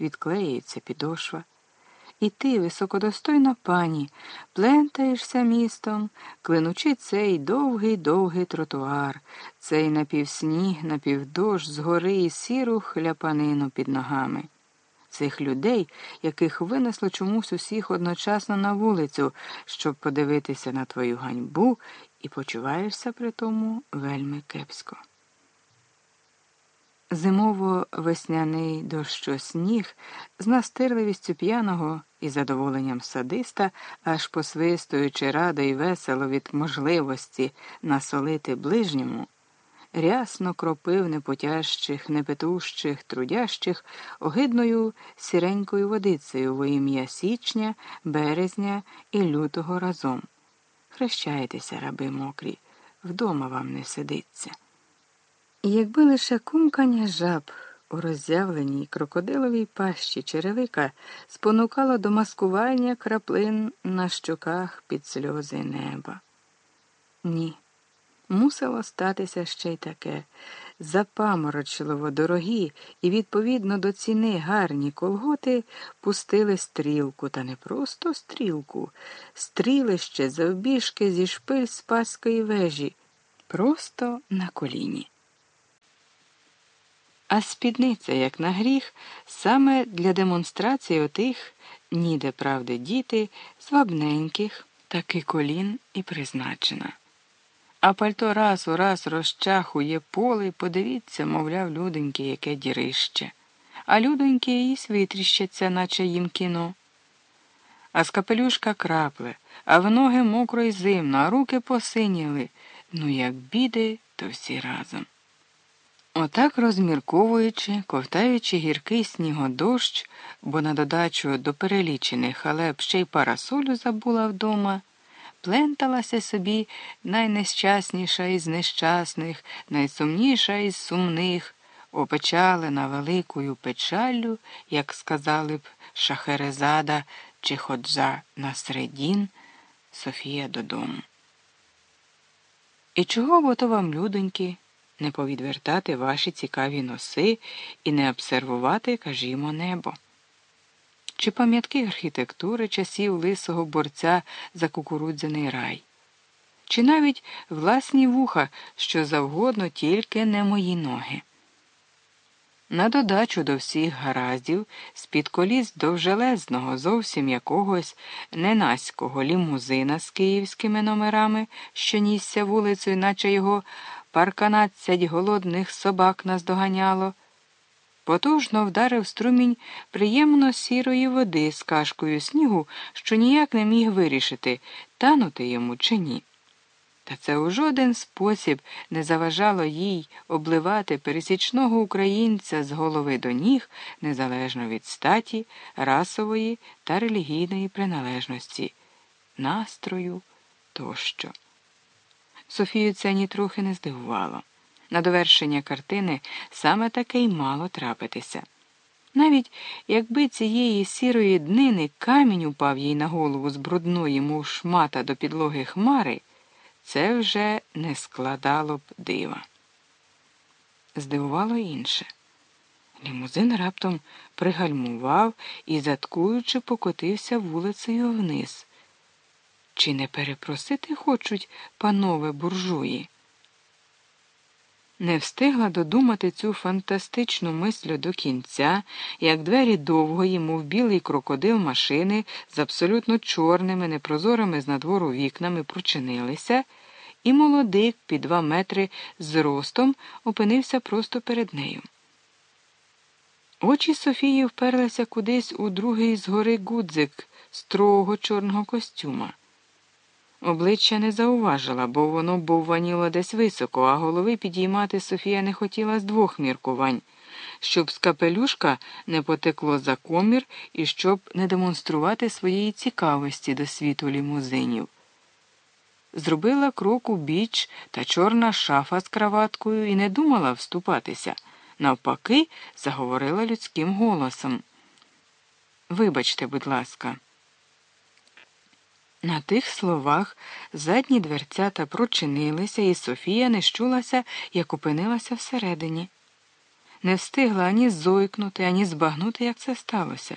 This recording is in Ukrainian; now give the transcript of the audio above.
відклеюється підошва. І ти, високодостойна пані, плентаєшся містом, клинучи цей довгий довгий тротуар, цей напівсніг, напівдощ, згори і сіру хляпанину під ногами. Цих людей, яких винесло чомусь усіх одночасно на вулицю, щоб подивитися на твою ганьбу, і почуваєшся при тому вельми кепсько. Зимово-весняний дощосніг з настирливістю п'яного і задоволенням садиста, аж посвистуючи радо і весело від можливості насолити ближньому, рясно кропив непотяжчих, непетущих, трудящих огидною сіренькою водицею во ім'я січня, березня і лютого разом. Хрещайтеся, раби мокрі, вдома вам не сидиться. Якби лише кумкання жаб у роззявленій крокодиловій пащі черевика спонукало до маскування краплин на щоках під сльози неба. Ні, мусило статися ще й таке запаморочливо дорогі і, відповідно до ціни гарні колготи, пустили стрілку, та не просто стрілку, стрілище завбіжки зі шпиль Спаської вежі, просто на коліні а спідниця, як на гріх, саме для демонстрації отих, ніде правди діти, звабненьких, таки колін і призначена. А пальто раз у раз розчахує поле, подивіться, мовляв, людоньки, яке дірище. А людоньки її свитріщаться, наче їм кіно. А з капелюшка крапле, а в ноги мокро й зимно, а руки посиніли. Ну, як біди, то всі разом. Отак розмірковуючи, ковтаючи гіркий снігодощ, бо на додачу до перелічених халеп ще й парасолю забула вдома, пленталася собі найнещасніша із нещасних, найсумніша із сумних, опечалена великою печаллю, як сказали б Шахерезада чи ходжа на середін, Софія додому. І чого бо то вам, людоньки? Не повідвертати ваші цікаві носи і не обсервувати, кажімо, небо. Чи пам'ятки архітектури часів лисого борця за кукурудзяний рай, чи навіть власні вуха, що завгодно, тільки не мої ноги. На додачу до всіх гараздів, з-під коліс довжелезного, зовсім якогось ненаського лімузина з київськими номерами, що нісся вулицею, наче його парканадцять голодних собак наздоганяло. Потужно вдарив струмінь приємно сірої води з кашкою снігу, що ніяк не міг вирішити, танути йому чи ні. Та це у жоден спосіб не заважало їй обливати пересічного українця з голови до ніг, незалежно від статі, расової та релігійної приналежності, настрою тощо. Софію це нітрохи не здивувало. На довершення картини саме таке й мало трапитися. Навіть якби цієї сірої днини камінь упав їй на голову з брудної, мов шмата до підлоги хмари, це вже не складало б дива. Здивувало інше. Лімузин раптом пригальмував і, заткуючи, покотився вулицею вниз. Чи не перепросити хочуть панове буржуї? Не встигла додумати цю фантастичну мислю до кінця, як двері довгої, мов білий крокодил машини з абсолютно чорними, непрозорими з надвору вікнами прочинилися, і молодик під два метри з ростом опинився просто перед нею. Очі Софії вперлися кудись у другий згори гудзик строгого чорного костюма. Обличчя не зауважила, бо воно бовваніло десь високо, а голови підіймати Софія не хотіла з двох міркувань, щоб з капелюшка не потекло за комір і щоб не демонструвати своєї цікавості до світу лімузинів. Зробила крок у біч та чорна шафа з краваткою і не думала вступатися. Навпаки, заговорила людським голосом. Вибачте, будь ласка. На тих словах задні дверцята прочинилися, і Софія не щулася, як опинилася всередині. не встигла ані зойкнути, ані збагнути, як це сталося.